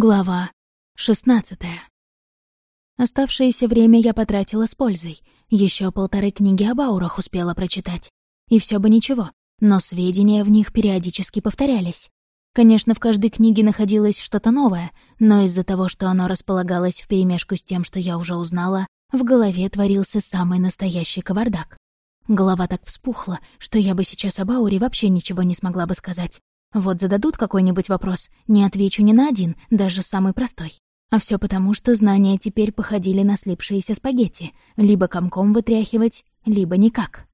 Глава 16 Оставшееся время я потратила с пользой. Еще полторы книги об аурах успела прочитать. И все бы ничего, но сведения в них периодически повторялись. Конечно, в каждой книге находилось что-то новое, но из-за того, что оно располагалось вперемешку с тем, что я уже узнала, в голове творился самый настоящий кавардак. Голова так вспухла, что я бы сейчас об ауре вообще ничего не смогла бы сказать. Вот зададут какой-нибудь вопрос, не отвечу ни на один, даже самый простой. А все потому, что знания теперь походили на слипшиеся спагетти, либо комком вытряхивать, либо никак.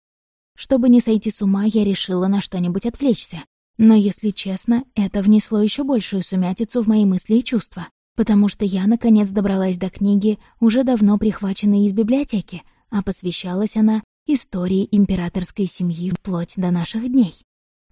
Чтобы не сойти с ума, я решила на что-нибудь отвлечься. Но, если честно, это внесло еще большую сумятицу в мои мысли и чувства, потому что я, наконец, добралась до книги, уже давно прихваченной из библиотеки, а посвящалась она истории императорской семьи вплоть до наших дней.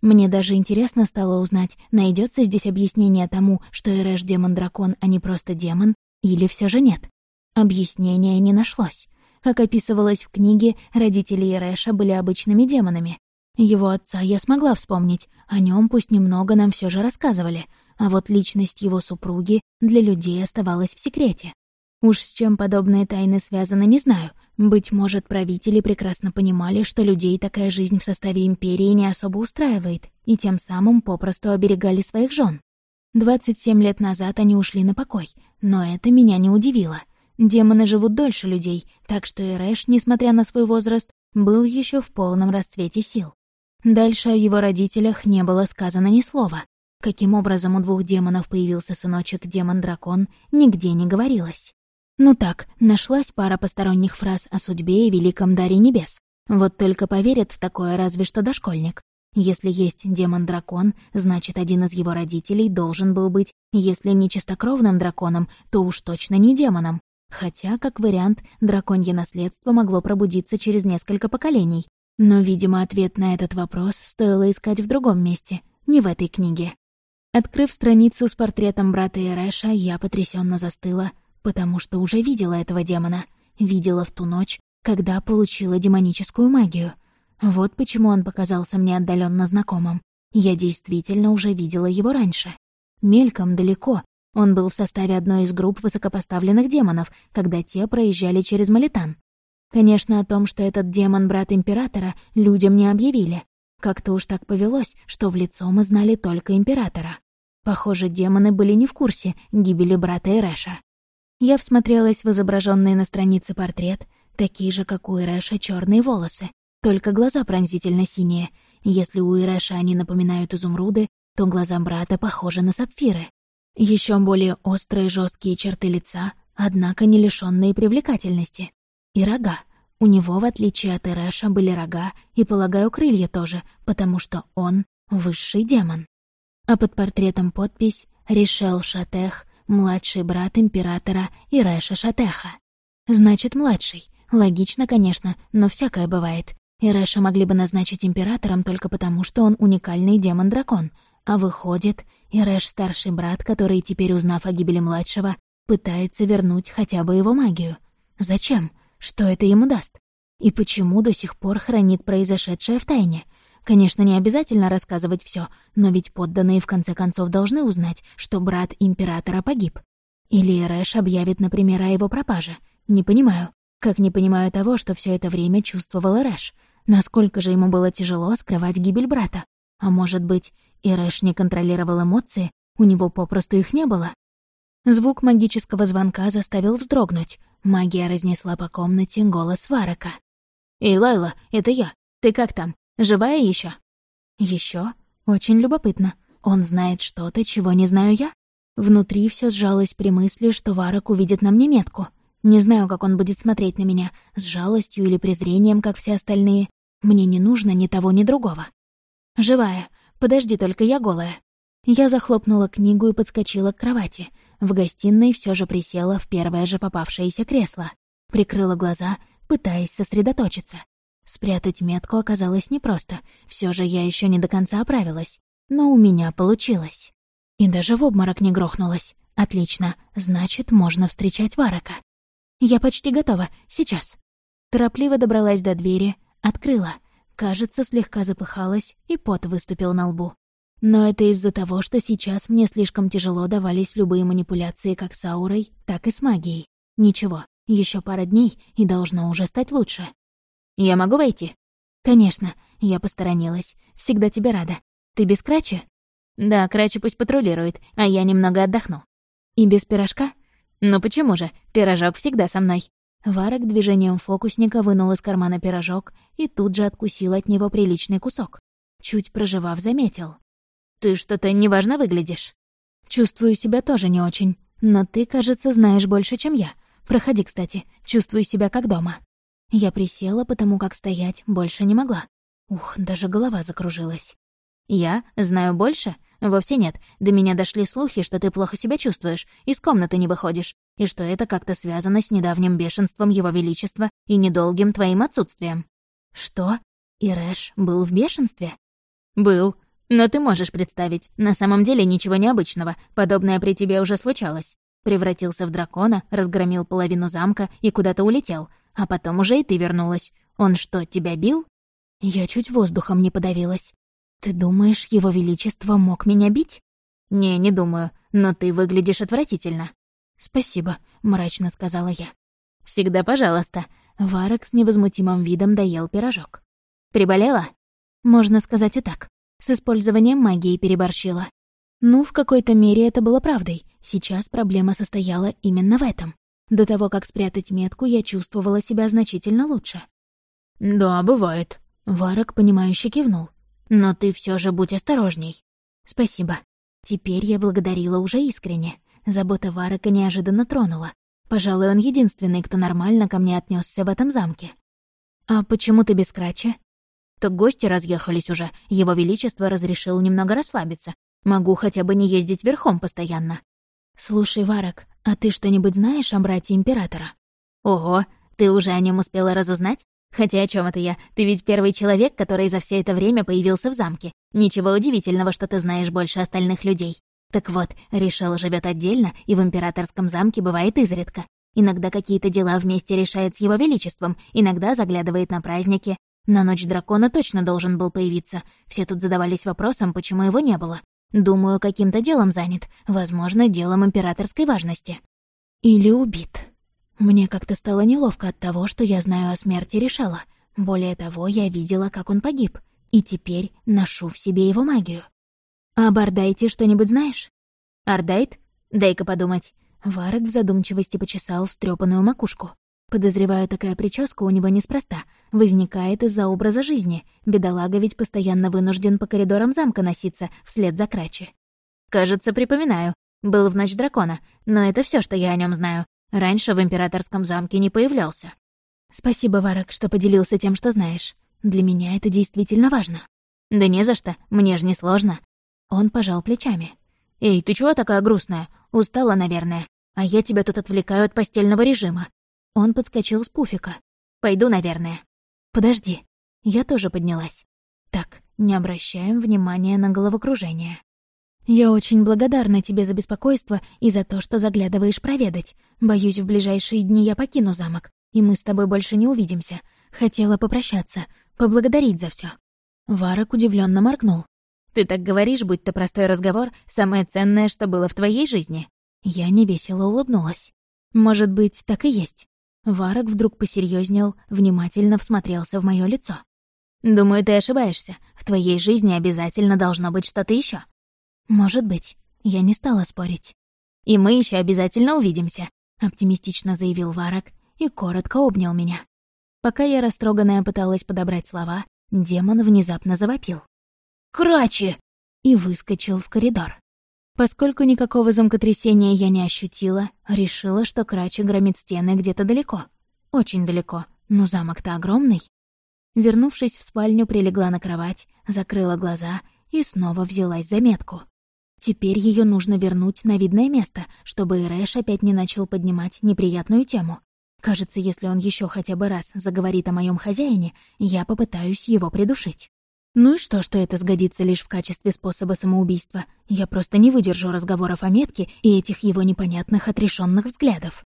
Мне даже интересно стало узнать, найдется здесь объяснение тому, что Эрэш демон-дракон, а не просто демон, или все же нет. Объяснения не нашлось. Как описывалось в книге, родители Эрэша были обычными демонами. Его отца я смогла вспомнить, о нем пусть немного нам все же рассказывали, а вот личность его супруги для людей оставалась в секрете. Уж с чем подобные тайны связаны, не знаю. Быть может, правители прекрасно понимали, что людей такая жизнь в составе империи не особо устраивает, и тем самым попросту оберегали своих жен. 27 лет назад они ушли на покой, но это меня не удивило. Демоны живут дольше людей, так что Эрэш, несмотря на свой возраст, был еще в полном расцвете сил. Дальше о его родителях не было сказано ни слова. Каким образом у двух демонов появился сыночек демон-дракон, нигде не говорилось. Ну так, нашлась пара посторонних фраз о судьбе и великом даре небес. Вот только поверит в такое разве что дошкольник. Если есть демон-дракон, значит, один из его родителей должен был быть, если не чистокровным драконом, то уж точно не демоном. Хотя, как вариант, драконье наследство могло пробудиться через несколько поколений. Но, видимо, ответ на этот вопрос стоило искать в другом месте, не в этой книге. Открыв страницу с портретом брата Ирэша, я потрясенно застыла, потому что уже видела этого демона. Видела в ту ночь, когда получила демоническую магию. Вот почему он показался мне отдаленно знакомым. Я действительно уже видела его раньше. Мельком далеко. Он был в составе одной из групп высокопоставленных демонов, когда те проезжали через Малитан. Конечно, о том, что этот демон — брат Императора, людям не объявили. Как-то уж так повелось, что в лицо мы знали только Императора. Похоже, демоны были не в курсе гибели брата Эрэша. Я всмотрелась в изображенный на странице портрет, такие же, как у Ирэша, черные волосы, только глаза пронзительно синие. Если у Ирэша они напоминают изумруды, то глаза брата похожи на сапфиры. Еще более острые жесткие черты лица, однако не лишенные привлекательности. И рога. У него, в отличие от Ирэша, были рога и, полагаю, крылья тоже, потому что он — высший демон. А под портретом подпись «Ришел Шатех, младший брат императора Ирэша Шатеха. Значит, младший. Логично, конечно, но всякое бывает. Ирэша могли бы назначить императором только потому, что он уникальный демон-дракон. А выходит, Ирэш — старший брат, который, теперь узнав о гибели младшего, пытается вернуть хотя бы его магию. Зачем? Что это ему даст? И почему до сих пор хранит произошедшее в тайне? Конечно, не обязательно рассказывать все, но ведь подданные в конце концов должны узнать, что брат императора погиб. Или Рэш объявит, например, о его пропаже. Не понимаю. Как не понимаю того, что все это время чувствовал Рэш. Насколько же ему было тяжело скрывать гибель брата. А может быть, и Рэш не контролировал эмоции, у него попросту их не было? Звук магического звонка заставил вздрогнуть. Магия разнесла по комнате голос Варака. «Эй, Лайла, это я. Ты как там? Живая еще? Еще? Очень любопытно. Он знает что-то, чего не знаю я? Внутри все сжалось при мысли, что Варок увидит на мне метку. Не знаю, как он будет смотреть на меня, с жалостью или презрением, как все остальные. Мне не нужно ни того, ни другого. Живая. Подожди, только я голая. Я захлопнула книгу и подскочила к кровати. В гостиной все же присела в первое же попавшееся кресло. Прикрыла глаза, пытаясь сосредоточиться. Спрятать метку оказалось непросто, все же я еще не до конца оправилась, но у меня получилось. И даже в обморок не грохнулась. Отлично, значит, можно встречать Варака. Я почти готова, сейчас. Торопливо добралась до двери, открыла. Кажется, слегка запыхалась, и пот выступил на лбу. Но это из-за того, что сейчас мне слишком тяжело давались любые манипуляции как с аурой, так и с магией. Ничего, еще пара дней, и должно уже стать лучше. «Я могу войти?» «Конечно», — я посторонилась. «Всегда тебе рада. Ты без крача?» «Да, крача пусть патрулирует, а я немного отдохну». «И без пирожка?» «Ну почему же? Пирожок всегда со мной». Варок движением фокусника вынул из кармана пирожок и тут же откусил от него приличный кусок. Чуть проживав, заметил. «Ты что-то неважно выглядишь». «Чувствую себя тоже не очень, но ты, кажется, знаешь больше, чем я. Проходи, кстати, чувствую себя как дома». Я присела, потому как стоять больше не могла. Ух, даже голова закружилась. «Я? Знаю больше? Вовсе нет. До меня дошли слухи, что ты плохо себя чувствуешь, из комнаты не выходишь, и что это как-то связано с недавним бешенством Его Величества и недолгим твоим отсутствием». «Что? Ирэш был в бешенстве?» «Был. Но ты можешь представить, на самом деле ничего необычного, подобное при тебе уже случалось. Превратился в дракона, разгромил половину замка и куда-то улетел, а потом уже и ты вернулась. Он что, тебя бил?» Я чуть воздухом не подавилась. «Ты думаешь, его величество мог меня бить?» «Не, не думаю, но ты выглядишь отвратительно». «Спасибо», — мрачно сказала я. «Всегда пожалуйста». Варок с невозмутимым видом доел пирожок. «Приболела?» «Можно сказать и так. С использованием магии переборщила». Ну, в какой-то мере это было правдой. Сейчас проблема состояла именно в этом. До того, как спрятать метку, я чувствовала себя значительно лучше. «Да, бывает», — Варок, понимающе кивнул. «Но ты все же будь осторожней». «Спасибо». Теперь я благодарила уже искренне. Забота Варака неожиданно тронула. Пожалуй, он единственный, кто нормально ко мне отнесся в этом замке. «А почему ты без крача?» «Так гости разъехались уже. Его Величество разрешил немного расслабиться. Могу хотя бы не ездить верхом постоянно». «Слушай, Варак, а ты что-нибудь знаешь о брате Императора?» «Ого, ты уже о нем успела разузнать? Хотя о чем это я? Ты ведь первый человек, который за все это время появился в замке. Ничего удивительного, что ты знаешь больше остальных людей. Так вот, решил живет отдельно и в императорском замке бывает изредка. Иногда какие-то дела вместе решает с его величеством, иногда заглядывает на праздники. На ночь дракона точно должен был появиться. Все тут задавались вопросом, почему его не было. Думаю, каким-то делом занят, возможно, делом императорской важности. Или убит. Мне как-то стало неловко от того, что я знаю о смерти решала. Более того, я видела, как он погиб, и теперь ношу в себе его магию. А об Ардайте что-нибудь знаешь? Ардайт? Дай-ка подумать. Варок в задумчивости почесал встрепанную макушку. Подозреваю, такая прическа у него неспроста. Возникает из-за образа жизни. Бедолага ведь постоянно вынужден по коридорам замка носиться вслед за Крачи. Кажется, припоминаю. Был в ночь дракона, но это все, что я о нем знаю. Раньше в императорском замке не появлялся. Спасибо, Варок, что поделился тем, что знаешь. Для меня это действительно важно. Да не за что, мне же не сложно. Он пожал плечами. «Эй, ты чего такая грустная? Устала, наверное. А я тебя тут отвлекаю от постельного режима. Он подскочил с пуфика. «Пойду, наверное». «Подожди». Я тоже поднялась. «Так, не обращаем внимания на головокружение. Я очень благодарна тебе за беспокойство и за то, что заглядываешь проведать. Боюсь, в ближайшие дни я покину замок, и мы с тобой больше не увидимся. Хотела попрощаться, поблагодарить за все. Варок удивленно моргнул. «Ты так говоришь, будь то простой разговор, самое ценное, что было в твоей жизни». Я невесело улыбнулась. «Может быть, так и есть. Варок вдруг посерьезнел, внимательно всмотрелся в мое лицо. «Думаю, ты ошибаешься. В твоей жизни обязательно должно быть что-то еще. «Может быть». Я не стала спорить. «И мы еще обязательно увидимся», — оптимистично заявил Варок и коротко обнял меня. Пока я растроганная пыталась подобрать слова, демон внезапно завопил. «Крачи!» и выскочил в коридор. Поскольку никакого замкотрясения я не ощутила, решила, что Крачи громит стены где-то далеко. Очень далеко, но замок-то огромный. Вернувшись в спальню, прилегла на кровать, закрыла глаза и снова взялась за метку. Теперь ее нужно вернуть на видное место, чтобы Ирэш опять не начал поднимать неприятную тему. Кажется, если он еще хотя бы раз заговорит о моем хозяине, я попытаюсь его придушить. Ну и что, что это сгодится лишь в качестве способа самоубийства? Я просто не выдержу разговоров о метке и этих его непонятных отрешенных взглядов.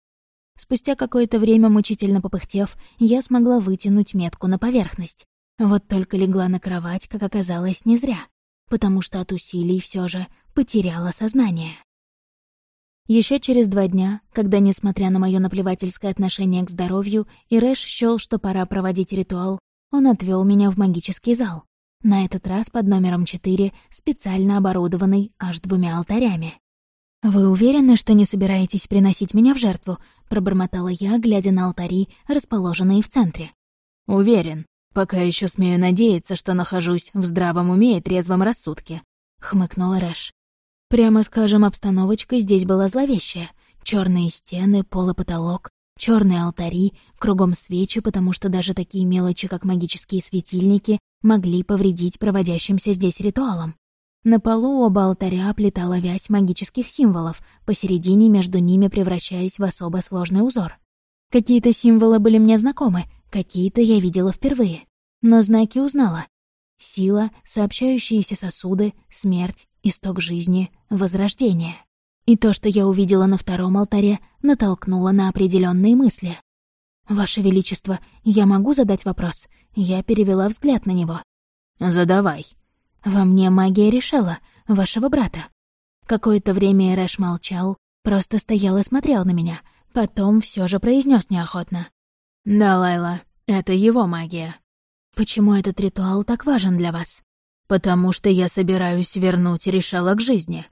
Спустя какое-то время, мучительно попыхтев, я смогла вытянуть метку на поверхность. Вот только легла на кровать, как оказалось, не зря. потому что от усилий все же потеряла сознание. Еще через два дня, когда, несмотря на мое наплевательское отношение к здоровью, Ирэш счёл, что пора проводить ритуал, он отвел меня в магический зал. На этот раз под номером 4, специально оборудованный аж двумя алтарями. «Вы уверены, что не собираетесь приносить меня в жертву?» — пробормотала я, глядя на алтари, расположенные в центре. «Уверен. Пока еще смею надеяться, что нахожусь в здравом уме и трезвом рассудке», — хмыкнул Рэш. Прямо скажем, обстановочка здесь была зловещая. Черные стены, пол и потолок, черные алтари, кругом свечи, потому что даже такие мелочи, как магические светильники, могли повредить проводящимся здесь ритуалам. На полу оба алтаря оплетала вязь магических символов, посередине между ними превращаясь в особо сложный узор. Какие-то символы были мне знакомы, какие-то я видела впервые. Но знаки узнала. Сила, сообщающиеся сосуды, смерть, исток жизни, возрождение. И то, что я увидела на втором алтаре, натолкнуло на определенные мысли. «Ваше Величество, я могу задать вопрос?» Я перевела взгляд на него. «Задавай». «Во мне магия решила, вашего брата». Какое-то время Эрэш молчал, просто стоял и смотрел на меня, потом все же произнес неохотно. «Да, Лайла, это его магия». «Почему этот ритуал так важен для вас?» «Потому что я собираюсь вернуть решала к жизни».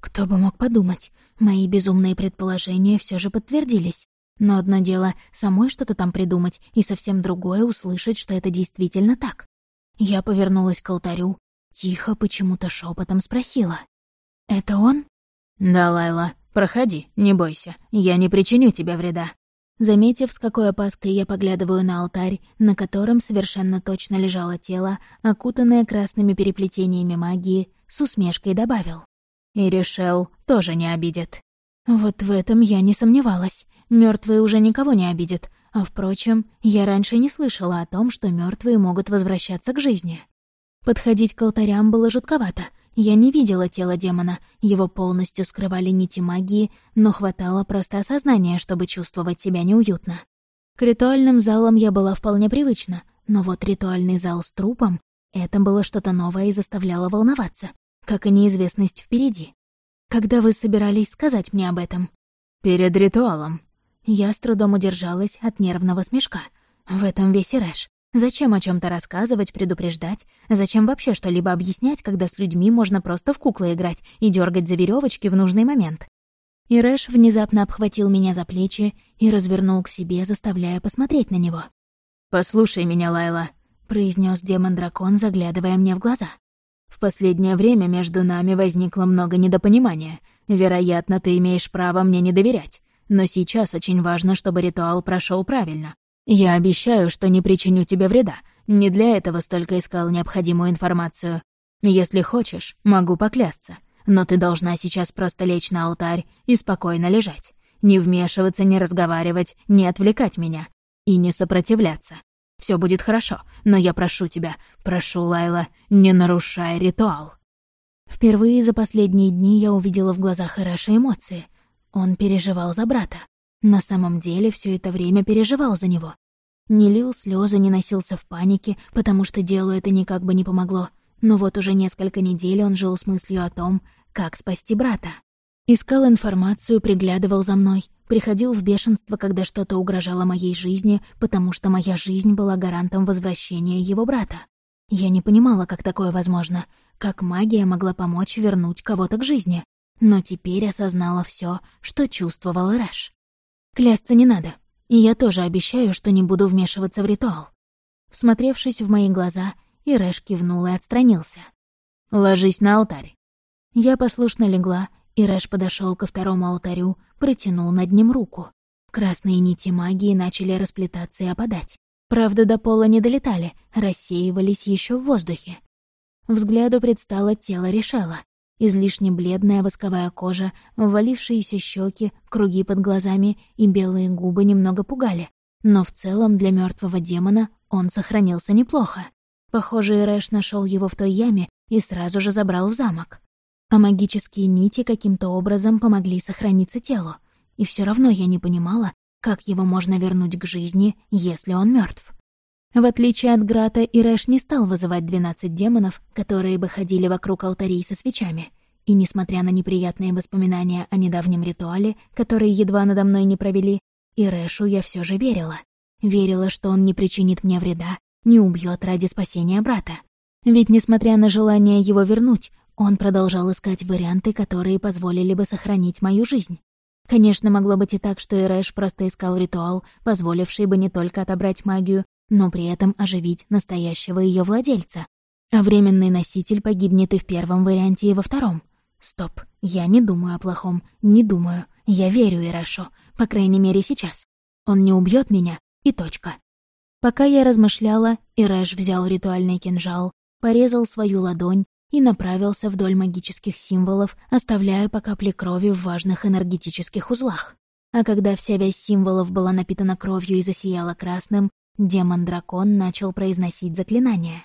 Кто бы мог подумать, мои безумные предположения все же подтвердились. Но одно дело самой что-то там придумать, и совсем другое услышать, что это действительно так. Я повернулась к алтарю, тихо, почему-то шепотом спросила. «Это он?» «Да, Лайла, проходи, не бойся, я не причиню тебе вреда». Заметив, с какой опаской я поглядываю на алтарь, на котором совершенно точно лежало тело, окутанное красными переплетениями магии, с усмешкой добавил. «И решил, тоже не обидит». Вот в этом я не сомневалась. Мертвые уже никого не обидят. А впрочем, я раньше не слышала о том, что мертвые могут возвращаться к жизни. Подходить к алтарям было жутковато. Я не видела тело демона, его полностью скрывали нити магии, но хватало просто осознания, чтобы чувствовать себя неуютно. К ритуальным залам я была вполне привычна, но вот ритуальный зал с трупом — это было что-то новое и заставляло волноваться, как и неизвестность впереди. Когда вы собирались сказать мне об этом? Перед ритуалом. Я с трудом удержалась от нервного смешка. В этом весь Ирэш. Зачем о чем то рассказывать, предупреждать? Зачем вообще что-либо объяснять, когда с людьми можно просто в куклы играть и дергать за веревочки в нужный момент? Ирэш внезапно обхватил меня за плечи и развернул к себе, заставляя посмотреть на него. «Послушай меня, Лайла», — произнес демон-дракон, заглядывая мне в глаза. «В последнее время между нами возникло много недопонимания. Вероятно, ты имеешь право мне не доверять. Но сейчас очень важно, чтобы ритуал прошел правильно. Я обещаю, что не причиню тебе вреда. Не для этого столько искал необходимую информацию. Если хочешь, могу поклясться. Но ты должна сейчас просто лечь на алтарь и спокойно лежать. Не вмешиваться, не разговаривать, не отвлекать меня. И не сопротивляться. Все будет хорошо, но я прошу тебя, прошу, Лайла, не нарушай ритуал. Впервые за последние дни я увидела в глазах Эраша эмоции. Он переживал за брата. На самом деле все это время переживал за него. Не лил слезы, не носился в панике, потому что делу это никак бы не помогло. Но вот уже несколько недель он жил с мыслью о том, как спасти брата. Искал информацию, приглядывал за мной, приходил в бешенство, когда что-то угрожало моей жизни, потому что моя жизнь была гарантом возвращения его брата. Я не понимала, как такое возможно, как магия могла помочь вернуть кого-то к жизни. Но теперь осознала все, что чувствовал Рэш. Клясться не надо. И я тоже обещаю, что не буду вмешиваться в ритуал. Всмотревшись в мои глаза, Ирэш кивнул и отстранился. «Ложись на алтарь». Я послушно легла, и Рэш подошел ко второму алтарю, протянул над ним руку. Красные нити магии начали расплетаться и опадать. Правда, до пола не долетали, рассеивались еще в воздухе. Взгляду предстало тело Решала, излишне бледная восковая кожа, ввалившиеся щеки, круги под глазами и белые губы немного пугали. Но в целом для мертвого демона он сохранился неплохо. Похоже, Рэш нашел его в той яме и сразу же забрал в замок. А магические нити каким-то образом помогли сохраниться телу. И все равно я не понимала, как его можно вернуть к жизни, если он мертв. В отличие от Грата, Ирэш не стал вызывать двенадцать демонов, которые бы ходили вокруг алтарей со свечами. И несмотря на неприятные воспоминания о недавнем ритуале, который едва надо мной не провели, Ирэшу я все же верила. Верила, что он не причинит мне вреда, не убьет ради спасения брата. Ведь, несмотря на желание его вернуть, он продолжал искать варианты, которые позволили бы сохранить мою жизнь. Конечно, могло быть и так, что Ирэш просто искал ритуал, позволивший бы не только отобрать магию, но при этом оживить настоящего ее владельца. А временный носитель погибнет и в первом варианте, и во втором. Стоп, я не думаю о плохом, не думаю. Я верю Ирэшу, по крайней мере сейчас. Он не убьет меня, и точка. Пока я размышляла, Ирэш взял ритуальный кинжал, порезал свою ладонь и направился вдоль магических символов, оставляя по капле крови в важных энергетических узлах. А когда вся вязь символов была напитана кровью и засияла красным, демон-дракон начал произносить заклинания.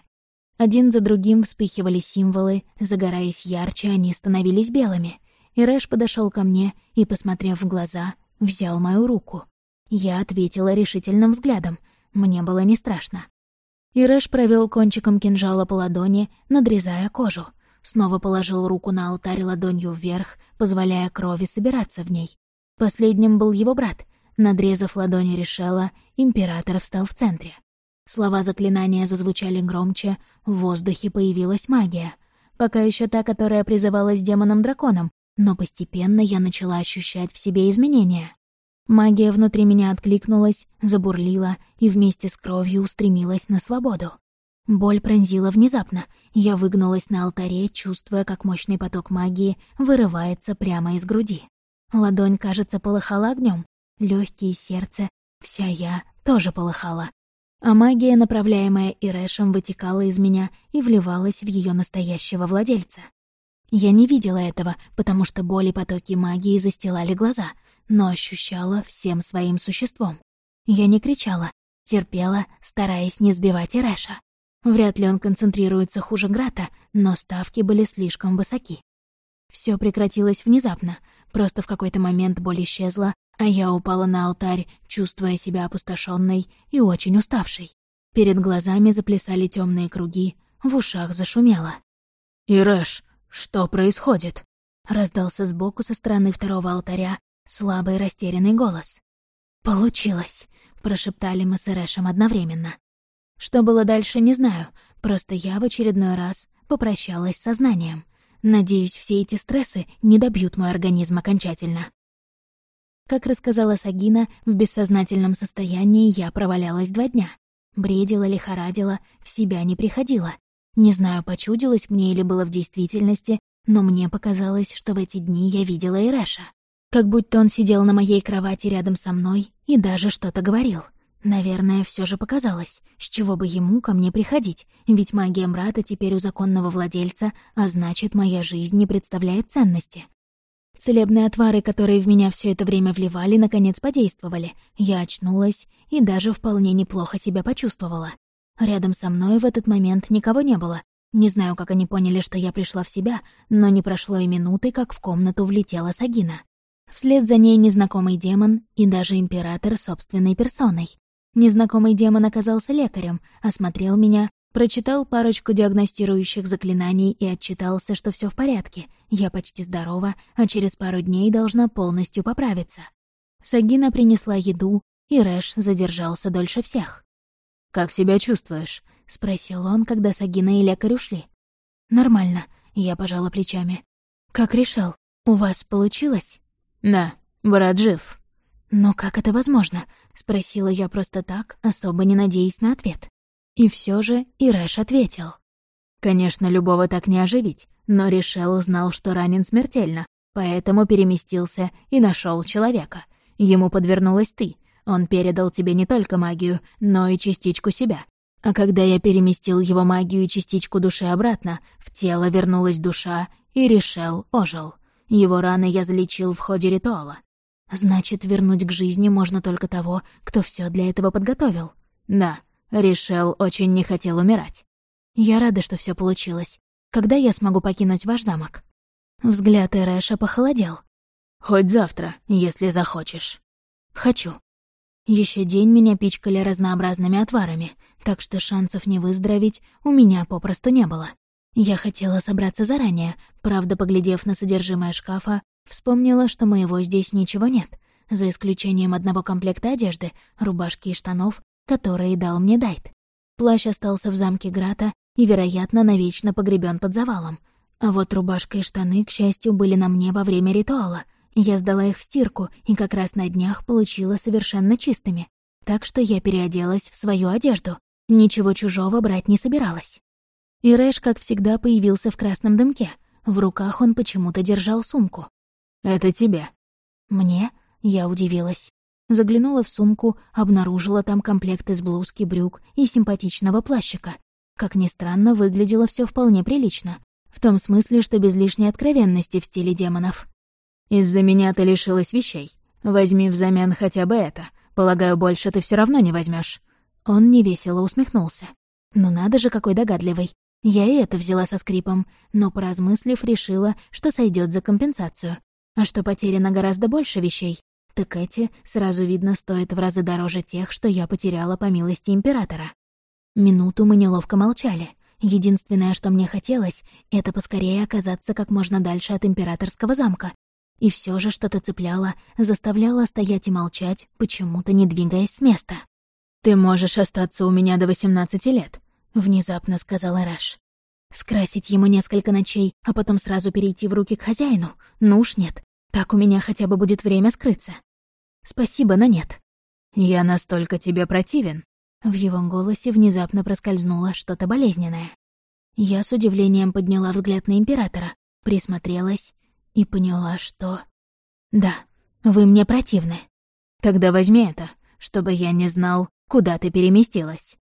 Один за другим вспыхивали символы, загораясь ярче, они становились белыми. И Рэш подошел ко мне и, посмотрев в глаза, взял мою руку. Я ответила решительным взглядом. Мне было не страшно. Ирэш провел кончиком кинжала по ладони, надрезая кожу. Снова положил руку на алтарь ладонью вверх, позволяя крови собираться в ней. Последним был его брат. Надрезав ладони Решела, император встал в центре. Слова заклинания зазвучали громче, в воздухе появилась магия. Пока еще та, которая призывалась демоном-драконом, но постепенно я начала ощущать в себе изменения. Магия внутри меня откликнулась, забурлила и вместе с кровью устремилась на свободу. Боль пронзила внезапно. Я выгнулась на алтаре, чувствуя, как мощный поток магии вырывается прямо из груди. Ладонь, кажется, полыхала огнем. Легкие сердце, вся я тоже полыхала. А магия, направляемая Ирэшем, вытекала из меня и вливалась в ее настоящего владельца. Я не видела этого, потому что боли потоки магии застилали глаза — но ощущала всем своим существом. Я не кричала, терпела, стараясь не сбивать Ирэша. Вряд ли он концентрируется хуже Грата, но ставки были слишком высоки. Все прекратилось внезапно, просто в какой-то момент боль исчезла, а я упала на алтарь, чувствуя себя опустошенной и очень уставшей. Перед глазами заплясали темные круги, в ушах зашумело. «Ирэш, что происходит?» Раздался сбоку со стороны второго алтаря Слабый растерянный голос. «Получилось», — прошептали мы с Эрэшем одновременно. Что было дальше, не знаю, просто я в очередной раз попрощалась с сознанием. Надеюсь, все эти стрессы не добьют мой организм окончательно. Как рассказала Сагина, в бессознательном состоянии я провалялась два дня. Бредила, лихорадила, в себя не приходила. Не знаю, почудилось мне или было в действительности, но мне показалось, что в эти дни я видела Ирэша. Как будто он сидел на моей кровати рядом со мной и даже что-то говорил. Наверное, все же показалось, с чего бы ему ко мне приходить, ведь магия брата теперь у законного владельца, а значит, моя жизнь не представляет ценности. Целебные отвары, которые в меня все это время вливали, наконец подействовали. Я очнулась и даже вполне неплохо себя почувствовала. Рядом со мной в этот момент никого не было. Не знаю, как они поняли, что я пришла в себя, но не прошло и минуты, как в комнату влетела Сагина. Вслед за ней незнакомый демон и даже император собственной персоной. Незнакомый демон оказался лекарем, осмотрел меня, прочитал парочку диагностирующих заклинаний и отчитался, что все в порядке, я почти здорова, а через пару дней должна полностью поправиться. Сагина принесла еду, и Рэш задержался дольше всех. «Как себя чувствуешь?» — спросил он, когда Сагина и лекарь ушли. «Нормально», — я пожала плечами. «Как решил? У вас получилось?» «Да, брат жив». «Но как это возможно?» — спросила я просто так, особо не надеясь на ответ. И все же Ирэш ответил. «Конечно, любого так не оживить, но Решел знал, что ранен смертельно, поэтому переместился и нашел человека. Ему подвернулась ты. Он передал тебе не только магию, но и частичку себя. А когда я переместил его магию и частичку души обратно, в тело вернулась душа, и Решел ожил. Его раны я залечил в ходе ритуала. Значит, вернуть к жизни можно только того, кто все для этого подготовил. Да, Ришел очень не хотел умирать. Я рада, что все получилось. Когда я смогу покинуть ваш замок? Взгляд Эрэша похолодел. Хоть завтра, если захочешь. Хочу. Еще день меня пичкали разнообразными отварами. так что шансов не выздороветь у меня попросту не было. Я хотела собраться заранее, правда, поглядев на содержимое шкафа, вспомнила, что моего здесь ничего нет, за исключением одного комплекта одежды, рубашки и штанов, которые дал мне Дайт. Плащ остался в замке Грата и, вероятно, навечно погребен под завалом. А вот рубашка и штаны, к счастью, были на мне во время ритуала. Я сдала их в стирку и как раз на днях получила совершенно чистыми. Так что я переоделась в свою одежду. Ничего чужого брать не собиралась. И Рэш, как всегда, появился в красном дымке. В руках он почему-то держал сумку. «Это тебе». «Мне?» — я удивилась. Заглянула в сумку, обнаружила там комплект из блузки, брюк и симпатичного плащика. Как ни странно, выглядело все вполне прилично. В том смысле, что без лишней откровенности в стиле демонов. «Из-за меня ты лишилась вещей. Возьми взамен хотя бы это. Полагаю, больше ты все равно не возьмешь. Он невесело усмехнулся. «Ну надо же, какой догадливый. Я и это взяла со скрипом, но, поразмыслив, решила, что сойдет за компенсацию. А что потеряно гораздо больше вещей, так эти, сразу видно, стоят в разы дороже тех, что я потеряла по милости императора. Минуту мы неловко молчали. Единственное, что мне хотелось, это поскорее оказаться как можно дальше от императорского замка. И все же что-то цепляло, заставляло стоять и молчать, почему-то не двигаясь с места. «Ты можешь остаться у меня до восемнадцати лет», — внезапно сказала Раш. «Скрасить ему несколько ночей, а потом сразу перейти в руки к хозяину? Ну уж нет. Так у меня хотя бы будет время скрыться. Спасибо, но нет. Я настолько тебе противен. В его голосе внезапно проскользнуло что-то болезненное. Я с удивлением подняла взгляд на императора, присмотрелась и поняла, что... Да, вы мне противны. Тогда возьми это, чтобы я не знал, куда ты переместилась.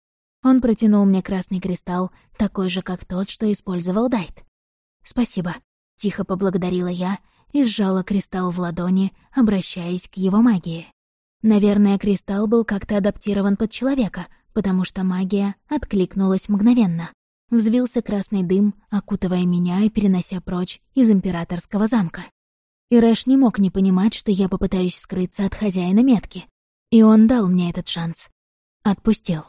Он протянул мне красный кристалл, такой же, как тот, что использовал Дайт. «Спасибо», — тихо поблагодарила я и сжала кристалл в ладони, обращаясь к его магии. Наверное, кристалл был как-то адаптирован под человека, потому что магия откликнулась мгновенно. Взвился красный дым, окутывая меня и перенося прочь из императорского замка. И Рэш не мог не понимать, что я попытаюсь скрыться от хозяина метки. И он дал мне этот шанс. Отпустил.